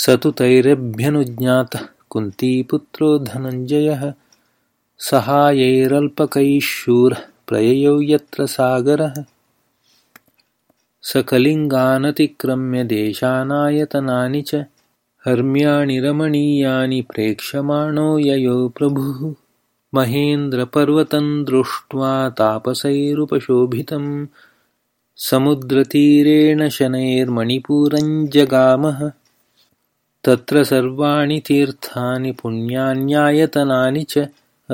स तु तैरभ्यनुज्ञातः कुन्तीपुत्रो धनञ्जयः। सहायैरल्पकैः शूरः प्रययौ यत्र सागरः। स कलिङ्गानतिक्रम्य देशानायतनानि च हर्म्याणि रमणीयानि प्रेक्षमाणो ययो प्रभुः। महेन्द्रपर्वतं दृष्ट्वा तापसैरुपशोभितं। समुद्रतीरेण शनैर्मणिपूरञ्जगामः तत्र सर्वाणि तीर्थानि पुण्यान्यायतनानि च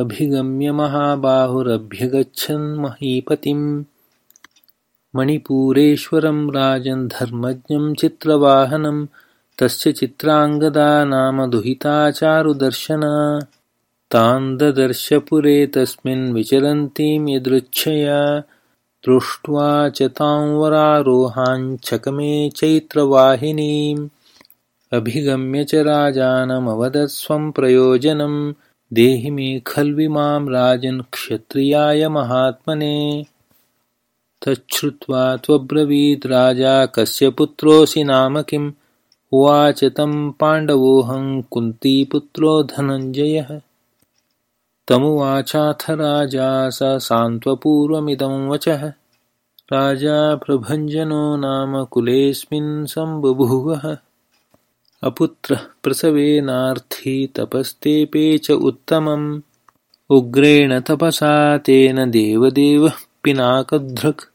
अभिगम्य महाबाहुरभ्यगच्छन् महीपतिं मणिपूरेश्वरं राजन् धर्मज्ञं चित्रवाहनं तस्य चित्राङ्गदा नाम दुहिताचारुदर्शना। तां ददर्शपुरे तस्मिन् विचरन्तीं यदृच्छया दृष्ट्वा च तां वरारोहाञ्चकमे चैत्रवाहिनीम् अभिगम्य च राजानमवदत्स्वं प्रयोजनं देहि मे खल्विमां राजन् क्षत्रियाय महात्मने। तच्छ्रुत्वा त्वब्रवीद् राजा कस्य पुत्रोऽसि नाम किम्? उवाच तं पाण्डवोऽहं कुन्तीपुत्रो धनञ्जयः। तमुवाचाथ राजा स सान्त्वपूर्वमिदं वचः। राजा प्रभञ्जनो नाम कुलेऽस्मिन् सम्बभूवः अपुत्रः प्रसवेनार्थी तपस्तेपे च उत्तमम्। उग्रेण तपसा तेन देवदेवः पिनाकधृक्